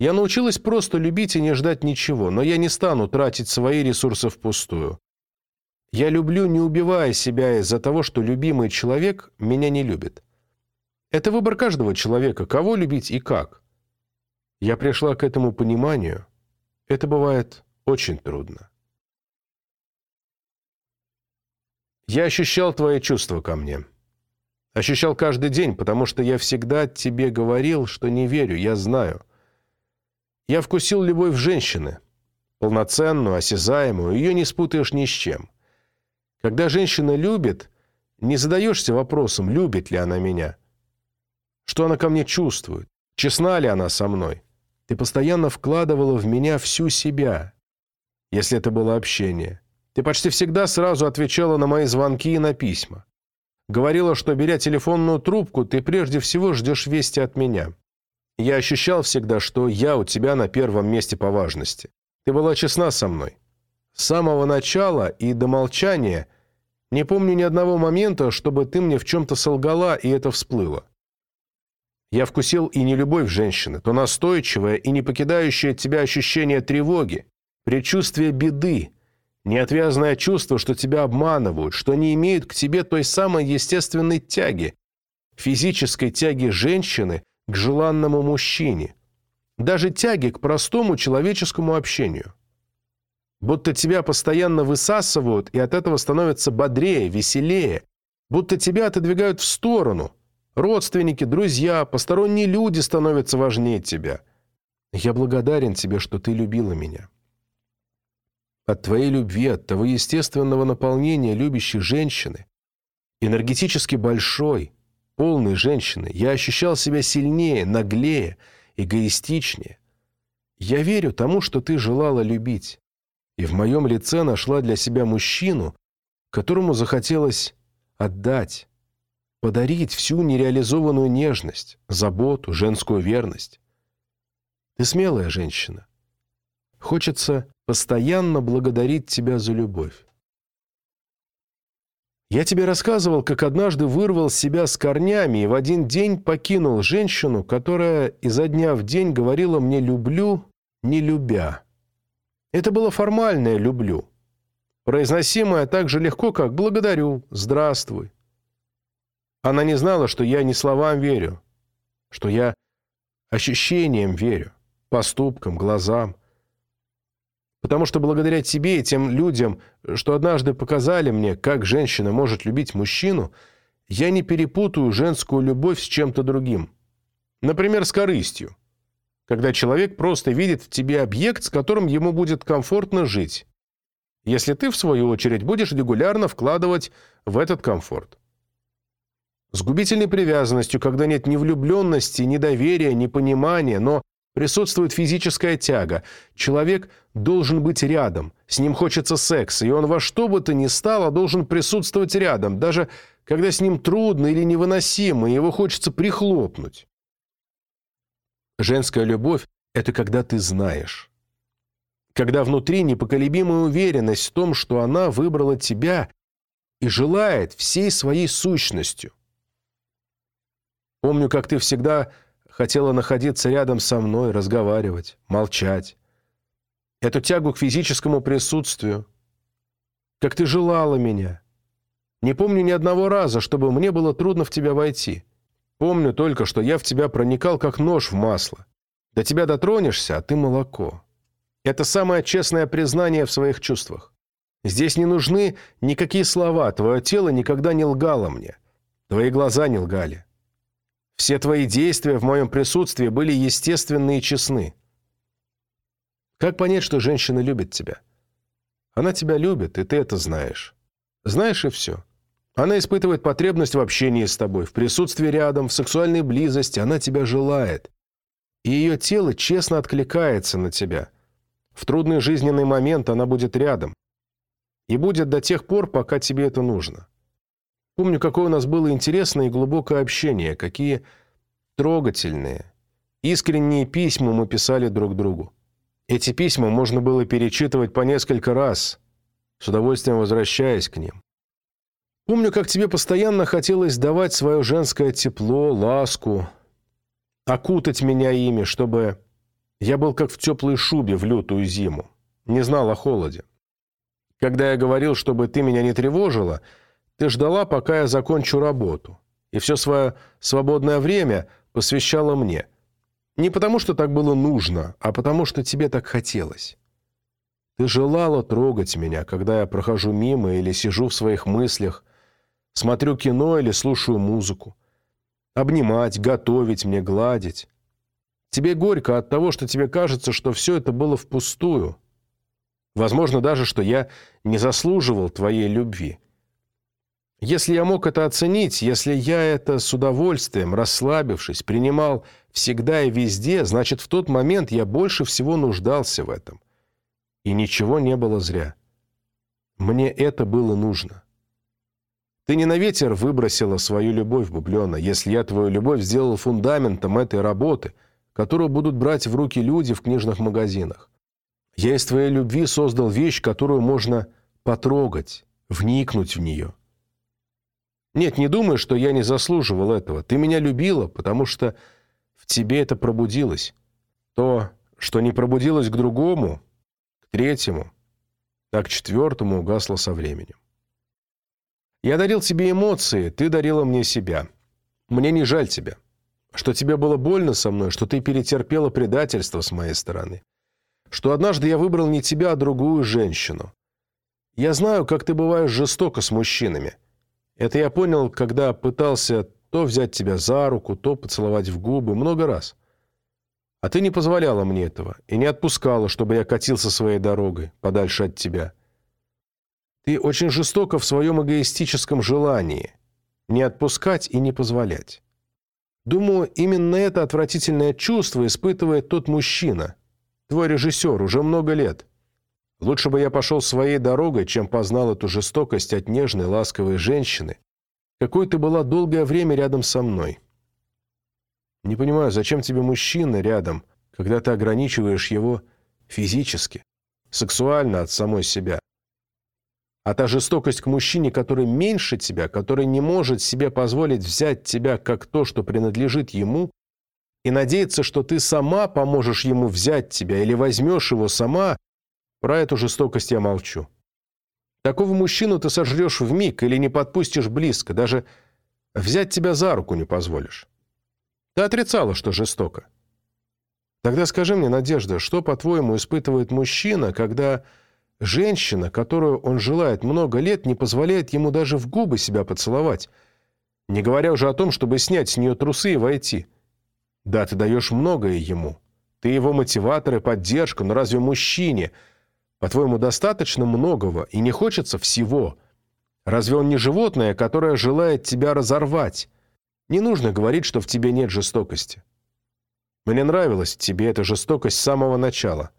Speaker 1: Я научилась просто любить и не ждать ничего, но я не стану тратить свои ресурсы впустую. Я люблю, не убивая себя из-за того, что любимый человек меня не любит. Это выбор каждого человека, кого любить и как. Я пришла к этому пониманию. Это бывает очень трудно. Я ощущал твои чувства ко мне. Ощущал каждый день, потому что я всегда тебе говорил, что не верю, я знаю. Я вкусил любовь женщины. Полноценную, осязаемую, ее не спутаешь ни с чем. Когда женщина любит, не задаешься вопросом, любит ли она меня. Что она ко мне чувствует, честна ли она со мной. Ты постоянно вкладывала в меня всю себя, если это было общение. Ты почти всегда сразу отвечала на мои звонки и на письма. Говорила, что, беря телефонную трубку, ты прежде всего ждешь вести от меня. Я ощущал всегда, что я у тебя на первом месте по важности. Ты была честна со мной. С самого начала и до молчания не помню ни одного момента, чтобы ты мне в чем-то солгала, и это всплыло. Я вкусил и не любовь женщины, то настойчивое и не покидающее тебя ощущение тревоги, предчувствие беды, Неотвязное чувство, что тебя обманывают, что не имеют к тебе той самой естественной тяги, физической тяги женщины к желанному мужчине, даже тяги к простому человеческому общению. Будто тебя постоянно высасывают, и от этого становится бодрее, веселее, будто тебя отодвигают в сторону. Родственники, друзья, посторонние люди становятся важнее тебя. Я благодарен тебе, что ты любила меня. От твоей любви, от того естественного наполнения любящей женщины, энергетически большой, полной женщины, я ощущал себя сильнее, наглее, эгоистичнее. Я верю тому, что ты желала любить, и в моем лице нашла для себя мужчину, которому захотелось отдать, подарить всю нереализованную нежность, заботу, женскую верность. Ты смелая женщина. Хочется постоянно благодарить тебя за любовь. Я тебе рассказывал, как однажды вырвал себя с корнями и в один день покинул женщину, которая изо дня в день говорила мне «люблю», не любя. Это было формальное «люблю», произносимое так же легко, как «благодарю», «здравствуй». Она не знала, что я не словам верю, что я ощущениям верю, поступкам, глазам потому что благодаря тебе и тем людям, что однажды показали мне, как женщина может любить мужчину, я не перепутаю женскую любовь с чем-то другим. Например, с корыстью. Когда человек просто видит в тебе объект, с которым ему будет комфортно жить. Если ты, в свою очередь, будешь регулярно вкладывать в этот комфорт. С губительной привязанностью, когда нет ни влюбленности, ни доверия, ни понимания, но Присутствует физическая тяга. Человек должен быть рядом. С ним хочется секса, и он во что бы то ни стало должен присутствовать рядом, даже когда с ним трудно или невыносимо, его хочется прихлопнуть. Женская любовь – это когда ты знаешь. Когда внутри непоколебимая уверенность в том, что она выбрала тебя и желает всей своей сущностью. Помню, как ты всегда хотела находиться рядом со мной, разговаривать, молчать. Эту тягу к физическому присутствию. Как ты желала меня. Не помню ни одного раза, чтобы мне было трудно в тебя войти. Помню только, что я в тебя проникал, как нож в масло. До тебя дотронешься, а ты молоко. Это самое честное признание в своих чувствах. Здесь не нужны никакие слова, твое тело никогда не лгало мне. Твои глаза не лгали. Все твои действия в моем присутствии были естественны и честны. Как понять, что женщина любит тебя? Она тебя любит, и ты это знаешь. Знаешь и все. Она испытывает потребность в общении с тобой, в присутствии рядом, в сексуальной близости. Она тебя желает. И ее тело честно откликается на тебя. В трудный жизненный момент она будет рядом. И будет до тех пор, пока тебе это нужно. Помню, какое у нас было интересное и глубокое общение, какие трогательные, искренние письма мы писали друг другу. Эти письма можно было перечитывать по несколько раз, с удовольствием возвращаясь к ним. Помню, как тебе постоянно хотелось давать свое женское тепло, ласку, окутать меня ими, чтобы я был как в теплой шубе в лютую зиму, не знал о холоде. Когда я говорил, чтобы ты меня не тревожила – ты ждала, пока я закончу работу, и все свое свободное время посвящала мне. Не потому, что так было нужно, а потому, что тебе так хотелось. Ты желала трогать меня, когда я прохожу мимо или сижу в своих мыслях, смотрю кино или слушаю музыку. Обнимать, готовить мне, гладить. Тебе горько от того, что тебе кажется, что все это было впустую. Возможно даже, что я не заслуживал твоей любви. Если я мог это оценить, если я это с удовольствием, расслабившись, принимал всегда и везде, значит, в тот момент я больше всего нуждался в этом. И ничего не было зря. Мне это было нужно. Ты не на ветер выбросила свою любовь, Бублена, если я твою любовь сделал фундаментом этой работы, которую будут брать в руки люди в книжных магазинах. Я из твоей любви создал вещь, которую можно потрогать, вникнуть в нее. Нет, не думай, что я не заслуживал этого. Ты меня любила, потому что в тебе это пробудилось. То, что не пробудилось к другому, к третьему, так к четвертому угасло со временем. Я дарил тебе эмоции, ты дарила мне себя. Мне не жаль тебя. Что тебе было больно со мной, что ты перетерпела предательство с моей стороны. Что однажды я выбрал не тебя, а другую женщину. Я знаю, как ты бываешь жестоко с мужчинами. Это я понял, когда пытался то взять тебя за руку, то поцеловать в губы, много раз. А ты не позволяла мне этого и не отпускала, чтобы я катился своей дорогой, подальше от тебя. Ты очень жестоко в своем эгоистическом желании не отпускать и не позволять. Думаю, именно это отвратительное чувство испытывает тот мужчина, твой режиссер, уже много лет. Лучше бы я пошел своей дорогой, чем познал эту жестокость от нежной, ласковой женщины, какой ты была долгое время рядом со мной. Не понимаю, зачем тебе мужчина рядом, когда ты ограничиваешь его физически, сексуально от самой себя. А та жестокость к мужчине, который меньше тебя, который не может себе позволить взять тебя как то, что принадлежит ему, и надеяться, что ты сама поможешь ему взять тебя или возьмешь его сама, про эту жестокость я молчу. Такого мужчину ты сожрешь в миг или не подпустишь близко, даже взять тебя за руку не позволишь. Ты отрицала, что жестоко. Тогда скажи мне, Надежда, что, по-твоему, испытывает мужчина, когда женщина, которую он желает много лет, не позволяет ему даже в губы себя поцеловать, не говоря уже о том, чтобы снять с нее трусы и войти? Да, ты даешь многое ему. Ты его мотиватор и поддержка, но разве мужчине – по-твоему, достаточно многого и не хочется всего? Разве он не животное, которое желает тебя разорвать? Не нужно говорить, что в тебе нет жестокости. Мне нравилась в тебе эта жестокость с самого начала.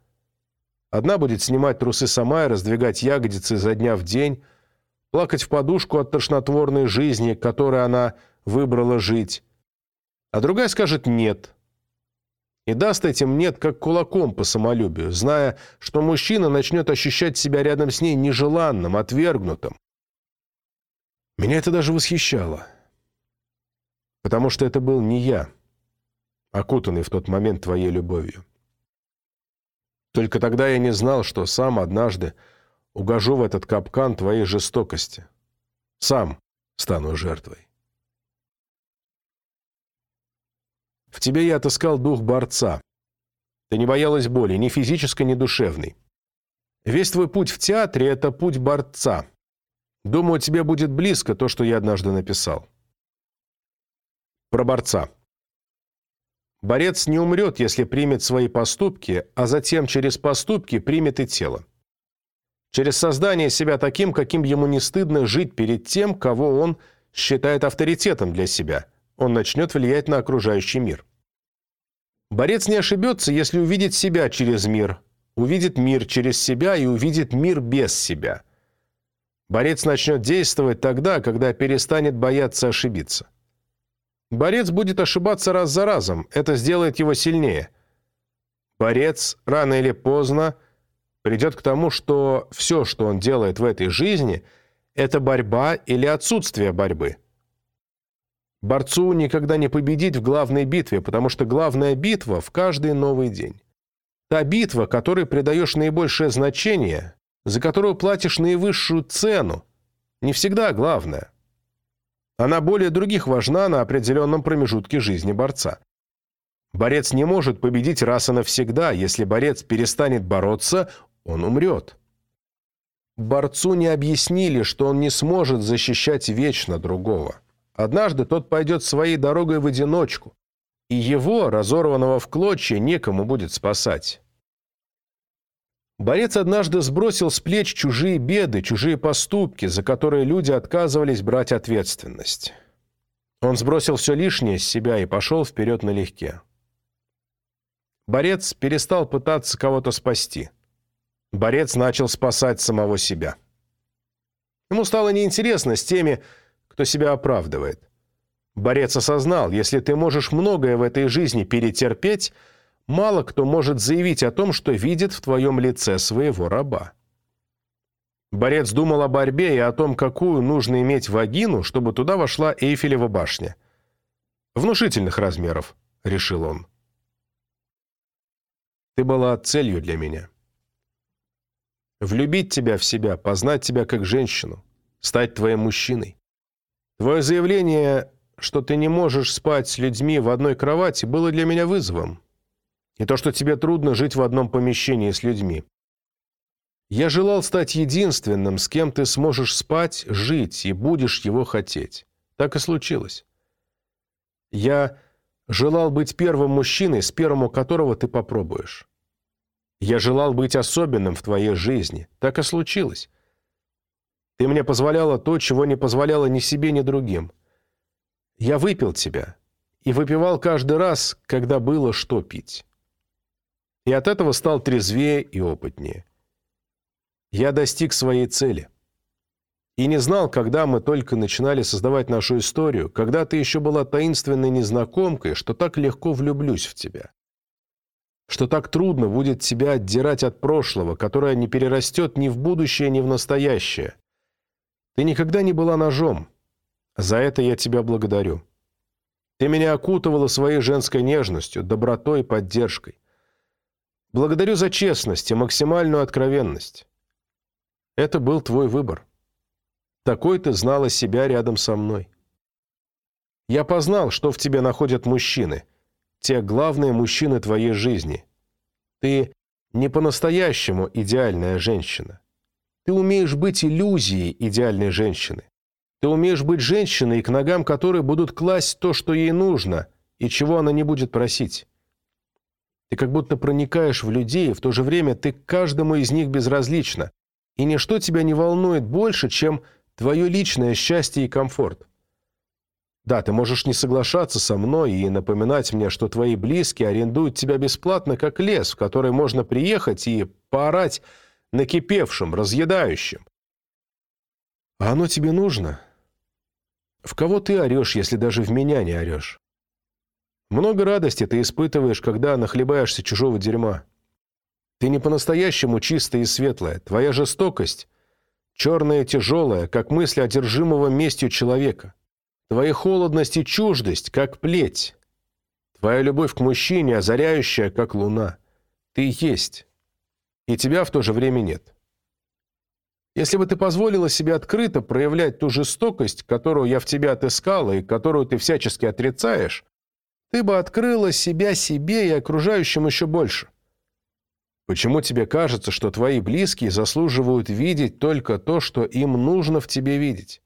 Speaker 1: Одна будет снимать трусы сама и раздвигать ягодицы изо дня в день, плакать в подушку от тошнотворной жизни, которой она выбрала жить. А другая скажет «нет», и даст этим «нет» как кулаком по самолюбию, зная, что мужчина начнет ощущать себя рядом с ней нежеланным, отвергнутым. Меня это даже восхищало. Потому что это был не я, окутанный в тот момент твоей любовью. Только тогда я не знал, что сам однажды угожу в этот капкан твоей жестокости. Сам стану жертвой. В тебе я отыскал дух борца. Ты не боялась боли, ни физической, ни душевной. Весь твой путь в театре – это путь борца. Думаю, тебе будет близко то, что я однажды написал. Про борца. Борец не умрет, если примет свои поступки, а затем через поступки примет и тело. Через создание себя таким, каким ему не стыдно жить перед тем, кого он считает авторитетом для себя – он начнет влиять на окружающий мир. Борец не ошибется, если увидит себя через мир, увидит мир через себя и увидит мир без себя. Борец начнет действовать тогда, когда перестанет бояться ошибиться. Борец будет ошибаться раз за разом, это сделает его сильнее. Борец рано или поздно придет к тому, что все, что он делает в этой жизни, это борьба или отсутствие борьбы – Борцу никогда не победить в главной битве, потому что главная битва в каждый новый день. Та битва, которой придаешь наибольшее значение, за которую платишь наивысшую цену, не всегда главная. Она более других важна на определенном промежутке жизни борца. Борец не может победить раз и навсегда. Если борец перестанет бороться, он умрет. Борцу не объяснили, что он не сможет защищать вечно другого. Однажды тот пойдет своей дорогой в одиночку, и его, разорванного в клочья, некому будет спасать. Борец однажды сбросил с плеч чужие беды, чужие поступки, за которые люди отказывались брать ответственность. Он сбросил все лишнее с себя и пошел вперед налегке. Борец перестал пытаться кого-то спасти. Борец начал спасать самого себя. Ему стало неинтересно с теми, кто себя оправдывает. Борец осознал, если ты можешь многое в этой жизни перетерпеть, мало кто может заявить о том, что видит в твоем лице своего раба. Борец думал о борьбе и о том, какую нужно иметь вагину, чтобы туда вошла Эйфелева башня. «Внушительных размеров», — решил он. «Ты была целью для меня. Влюбить тебя в себя, познать тебя как женщину, стать твоим мужчиной. Твое заявление, что ты не можешь спать с людьми в одной кровати, было для меня вызовом. И то, что тебе трудно жить в одном помещении с людьми. Я желал стать единственным, с кем ты сможешь спать, жить и будешь его хотеть. Так и случилось. Я желал быть первым мужчиной, с первым у которого ты попробуешь. Я желал быть особенным в твоей жизни. Так и случилось. Ты мне позволяла то, чего не позволяла ни себе, ни другим. Я выпил тебя. И выпивал каждый раз, когда было что пить. И от этого стал трезвее и опытнее. Я достиг своей цели. И не знал, когда мы только начинали создавать нашу историю, когда ты еще была таинственной незнакомкой, что так легко влюблюсь в тебя. Что так трудно будет тебя отдирать от прошлого, которое не перерастет ни в будущее, ни в настоящее. Ты никогда не была ножом. За это я тебя благодарю. Ты меня окутывала своей женской нежностью, добротой и поддержкой. Благодарю за честность и максимальную откровенность. Это был твой выбор. Такой ты знала себя рядом со мной. Я познал, что в тебе находят мужчины, те главные мужчины твоей жизни. Ты не по-настоящему идеальная женщина. Ты умеешь быть иллюзией идеальной женщины. Ты умеешь быть женщиной, к ногам которой будут класть то, что ей нужно, и чего она не будет просить. Ты как будто проникаешь в людей, в то же время ты каждому из них безразлична, и ничто тебя не волнует больше, чем твое личное счастье и комфорт. Да, ты можешь не соглашаться со мной и напоминать мне, что твои близкие арендуют тебя бесплатно, как лес, в который можно приехать и поорать накипевшим, разъедающим. А оно тебе нужно? В кого ты орешь, если даже в меня не орешь? Много радости ты испытываешь, когда нахлебаешься чужого дерьма. Ты не по-настоящему чистая и светлая. Твоя жестокость черная и тяжелая, как мысль одержимого местью человека. Твоя холодность и чуждость, как плеть. Твоя любовь к мужчине, озаряющая, как луна. Ты есть. И тебя в то же время нет. Если бы ты позволила себе открыто проявлять ту жестокость, которую я в тебе отыскала и которую ты всячески отрицаешь, ты бы открыла себя себе и окружающим еще больше. Почему тебе кажется, что твои близкие заслуживают видеть только то, что им нужно в тебе видеть?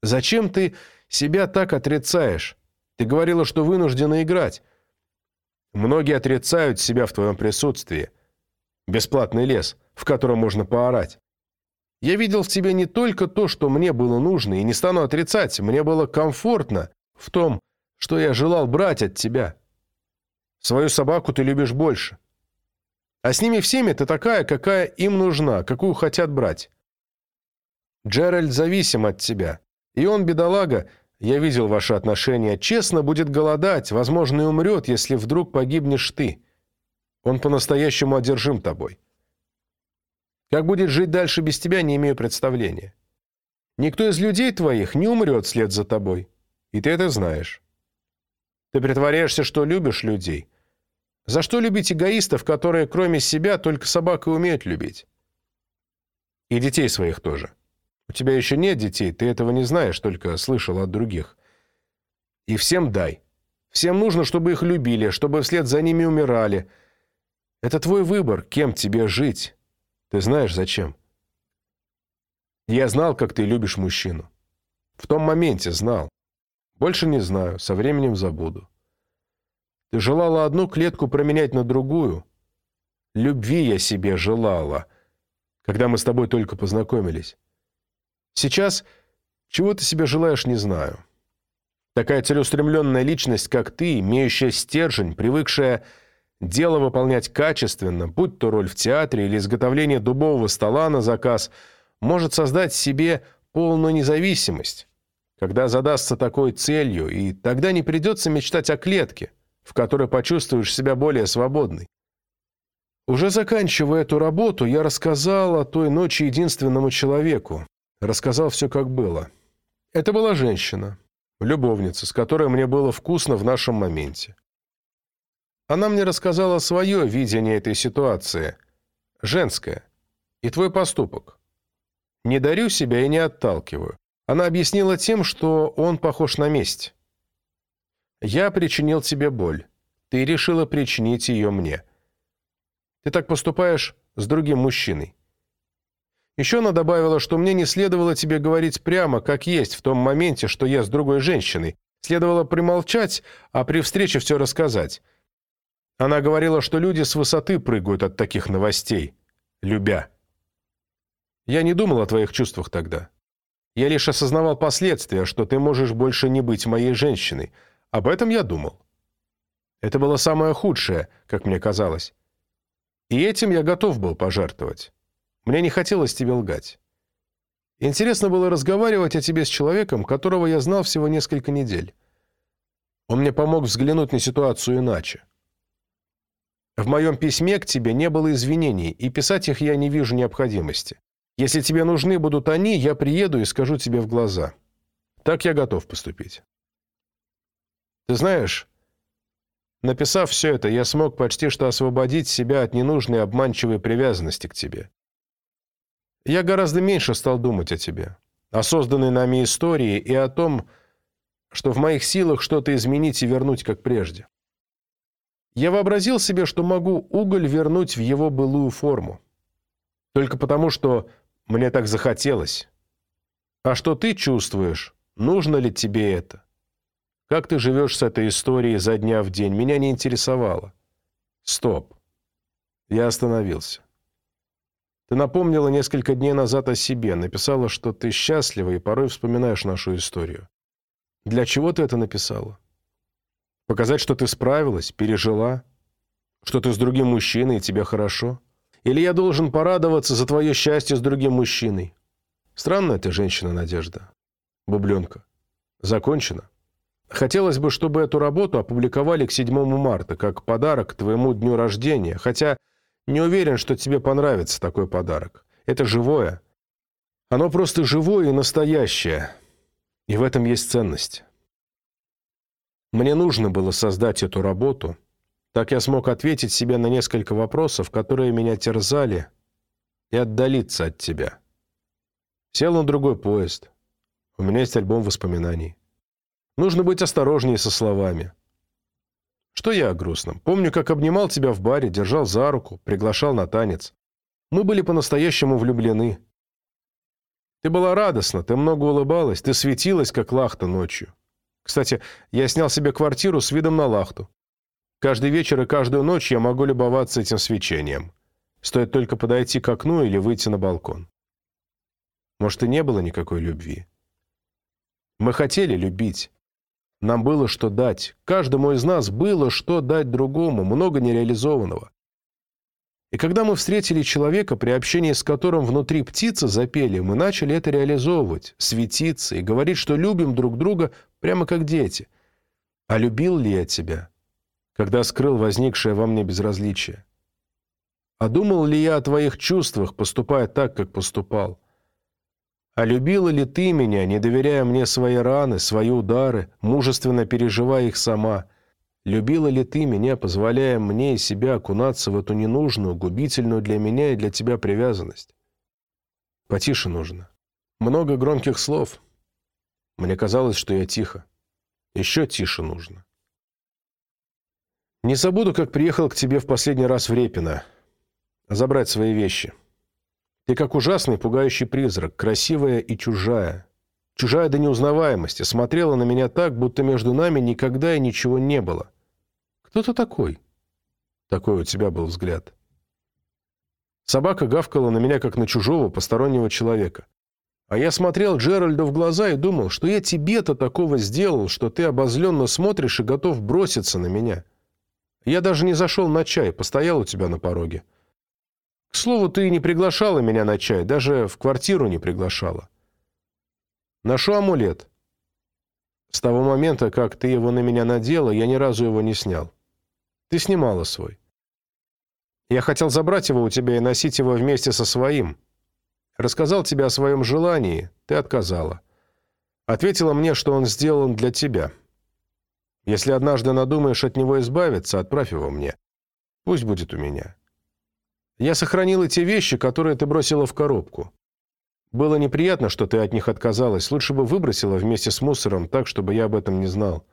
Speaker 1: Зачем ты себя так отрицаешь? Ты говорила, что вынуждена играть. Многие отрицают себя в твоем присутствии. Бесплатный лес, в котором можно поорать. Я видел в тебе не только то, что мне было нужно, и не стану отрицать, мне было комфортно в том, что я желал брать от тебя. Свою собаку ты любишь больше. А с ними всеми ты такая, какая им нужна, какую хотят брать. Джеральд зависим от тебя. И он, бедолага, я видел ваши отношения, честно будет голодать, возможно, и умрет, если вдруг погибнешь ты. Он по-настоящему одержим тобой. Как будет жить дальше без тебя, не имею представления. Никто из людей твоих не умрет вслед за тобой. И ты это знаешь. Ты притворяешься, что любишь людей, за что любить эгоистов, которые кроме себя только собака умеют любить? И детей своих тоже. У тебя еще нет детей, ты этого не знаешь, только слышал от других. И всем дай. Всем нужно, чтобы их любили, чтобы вслед за ними умирали. Это твой выбор, кем тебе жить. Ты знаешь, зачем. Я знал, как ты любишь мужчину. В том моменте знал. Больше не знаю, со временем забуду. Ты желала одну клетку променять на другую. Любви я себе желала, когда мы с тобой только познакомились. Сейчас чего ты себе желаешь, не знаю. Такая целеустремленная личность, как ты, имеющая стержень, привыкшая дело выполнять качественно, будь то роль в театре или изготовление дубового стола на заказ, может создать себе полную независимость, когда задастся такой целью, и тогда не придется мечтать о клетке – в которой почувствуешь себя более свободной. Уже заканчивая эту работу, я рассказал о той ночи единственному человеку. Рассказал все, как было. Это была женщина, любовница, с которой мне было вкусно в нашем моменте. Она мне рассказала свое видение этой ситуации, женское, и твой поступок. Не дарю себя и не отталкиваю. Она объяснила тем, что он похож на месть. Я причинил тебе боль. Ты решила причинить ее мне. Ты так поступаешь с другим мужчиной. Еще она добавила, что мне не следовало тебе говорить прямо, как есть, в том моменте, что я с другой женщиной. Следовало примолчать, а при встрече все рассказать. Она говорила, что люди с высоты прыгают от таких новостей, любя. Я не думал о твоих чувствах тогда. Я лишь осознавал последствия, что ты можешь больше не быть моей женщиной – об этом я думал. Это было самое худшее, как мне казалось. И этим я готов был пожертвовать. Мне не хотелось тебе лгать. Интересно было разговаривать о тебе с человеком, которого я знал всего несколько недель. Он мне помог взглянуть на ситуацию иначе. В моем письме к тебе не было извинений, и писать их я не вижу необходимости. Если тебе нужны будут они, я приеду и скажу тебе в глаза. Так я готов поступить. Ты знаешь, написав все это, я смог почти что освободить себя от ненужной обманчивой привязанности к тебе. Я гораздо меньше стал думать о тебе, о созданной нами истории и о том, что в моих силах что-то изменить и вернуть как прежде. Я вообразил себе, что могу уголь вернуть в его былую форму. Только потому, что мне так захотелось. А что ты чувствуешь? Нужно ли тебе это? Как ты живешь с этой историей за дня в день? Меня не интересовало. Стоп. Я остановился. Ты напомнила несколько дней назад о себе, написала, что ты счастлива и порой вспоминаешь нашу историю. Для чего ты это написала? Показать, что ты справилась, пережила, что ты с другим мужчиной и тебе хорошо? Или я должен порадоваться за твое счастье с другим мужчиной? Странная ты женщина, Надежда. Бубленка. Закончено. Хотелось бы, чтобы эту работу опубликовали к 7 марта, как подарок к твоему дню рождения, хотя не уверен, что тебе понравится такой подарок. Это живое. Оно просто живое и настоящее. И в этом есть ценность. Мне нужно было создать эту работу. Так я смог ответить себе на несколько вопросов, которые меня терзали, и отдалиться от тебя. Сел на другой поезд. У меня есть альбом воспоминаний. Нужно быть осторожнее со словами. Что я о грустном? Помню, как обнимал тебя в баре, держал за руку, приглашал на танец. Мы были по-настоящему влюблены. Ты была радостна, ты много улыбалась, ты светилась, как лахта ночью. Кстати, я снял себе квартиру с видом на лахту. Каждый вечер и каждую ночь я могу любоваться этим свечением. Стоит только подойти к окну или выйти на балкон. Может, и не было никакой любви. Мы хотели любить. Нам было что дать. Каждому из нас было что дать другому, много нереализованного. И когда мы встретили человека, при общении с которым внутри птицы запели, мы начали это реализовывать, светиться и говорить, что любим друг друга прямо как дети. А любил ли я тебя, когда скрыл возникшее во мне безразличие? А думал ли я о твоих чувствах, поступая так, как поступал? А любила ли ты меня, не доверяя мне свои раны, свои удары, мужественно переживая их сама? Любила ли ты меня, позволяя мне и себя окунаться в эту ненужную, губительную для меня и для тебя привязанность? Потише нужно. Много громких слов. Мне казалось, что я тихо. Еще тише нужно. Не забуду, как приехал к тебе в последний раз в Репино. Забрать свои вещи. Ты как ужасный пугающий призрак, красивая и чужая. Чужая до неузнаваемости, смотрела на меня так, будто между нами никогда и ничего не было. Кто ты такой? Такой у тебя был взгляд. Собака гавкала на меня, как на чужого, постороннего человека. А я смотрел Джеральду в глаза и думал, что я тебе-то такого сделал, что ты обозленно смотришь и готов броситься на меня. Я даже не зашел на чай, постоял у тебя на пороге. К слову, ты не приглашала меня на чай, даже в квартиру не приглашала. Ношу амулет. С того момента, как ты его на меня надела, я ни разу его не снял. Ты снимала свой. Я хотел забрать его у тебя и носить его вместе со своим. Рассказал тебе о своем желании, ты отказала. Ответила мне, что он сделан для тебя. Если однажды надумаешь от него избавиться, отправь его мне. Пусть будет у меня. Я сохранила те вещи, которые ты бросила в коробку. Было неприятно, что ты от них отказалась. Лучше бы выбросила вместе с мусором так, чтобы я об этом не знал.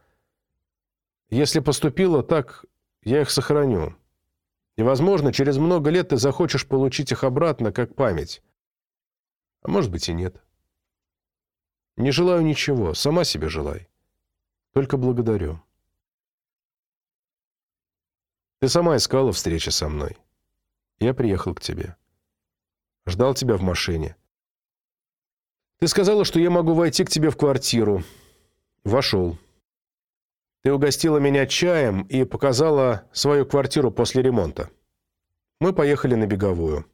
Speaker 1: Если поступила так, я их сохраню. И, возможно, через много лет ты захочешь получить их обратно, как память. А может быть и нет. Не желаю ничего, сама себе желай. Только благодарю. Ты сама искала встречи со мной. Я приехал к тебе. Ждал тебя в машине. Ты сказала, что я могу войти к тебе в квартиру. Вошел. Ты угостила меня чаем и показала свою квартиру после ремонта. Мы поехали на беговую.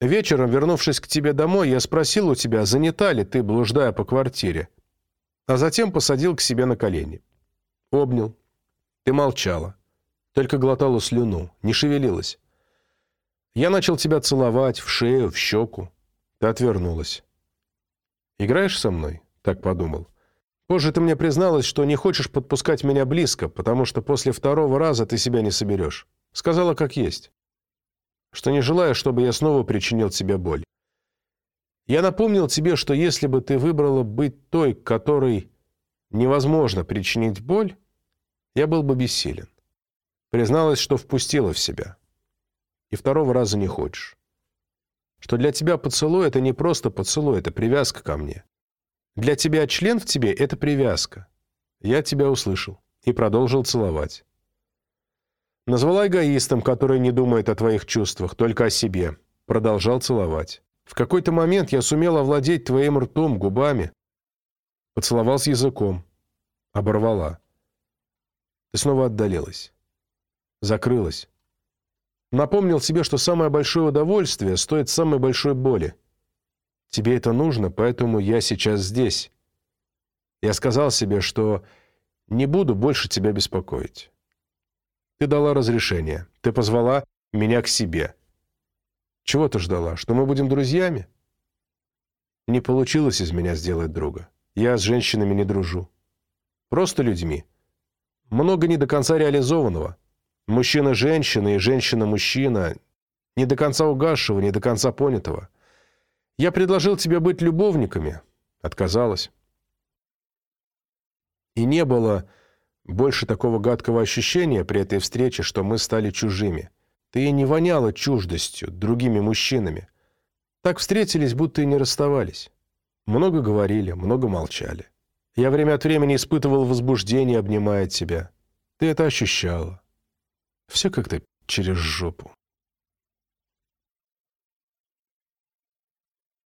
Speaker 1: Вечером, вернувшись к тебе домой, я спросил у тебя, занята ли ты, блуждая по квартире, а затем посадил к себе на колени. Обнял. Ты молчала. Только глотала слюну, не шевелилась. Я начал тебя целовать в шею, в щеку. Ты отвернулась. «Играешь со мной?» — так подумал. Позже ты мне призналась, что не хочешь подпускать меня близко, потому что после второго раза ты себя не соберешь. Сказала как есть. Что не желаешь, чтобы я снова причинил тебе боль. Я напомнил тебе, что если бы ты выбрала быть той, которой невозможно причинить боль, я был бы бессилен. Призналась, что впустила в себя. И второго раза не хочешь. Что для тебя поцелуй — это не просто поцелуй, это привязка ко мне. Для тебя член в тебе — это привязка. Я тебя услышал и продолжил целовать. Назвала эгоистом, который не думает о твоих чувствах, только о себе. Продолжал целовать. В какой-то момент я сумел овладеть твоим ртом, губами. Поцеловал с языком. Оборвала. Ты снова отдалилась. Закрылась. Напомнил себе, что самое большое удовольствие стоит самой большой боли. Тебе это нужно, поэтому я сейчас здесь. Я сказал себе, что не буду больше тебя беспокоить. Ты дала разрешение. Ты позвала меня к себе. Чего ты ждала? Что мы будем друзьями? Не получилось из меня сделать друга. Я с женщинами не дружу. Просто людьми. Много не до конца реализованного. Мужчина-женщина и женщина-мужчина. Не до конца угасшего, не до конца понятого. Я предложил тебе быть любовниками. Отказалась. И не было больше такого гадкого ощущения при этой встрече, что мы стали чужими. Ты не воняла чуждостью, другими мужчинами. Так встретились, будто и не расставались. Много говорили, много молчали. Я время от времени испытывал возбуждение, обнимая тебя. Ты это ощущала. Все как-то через жопу.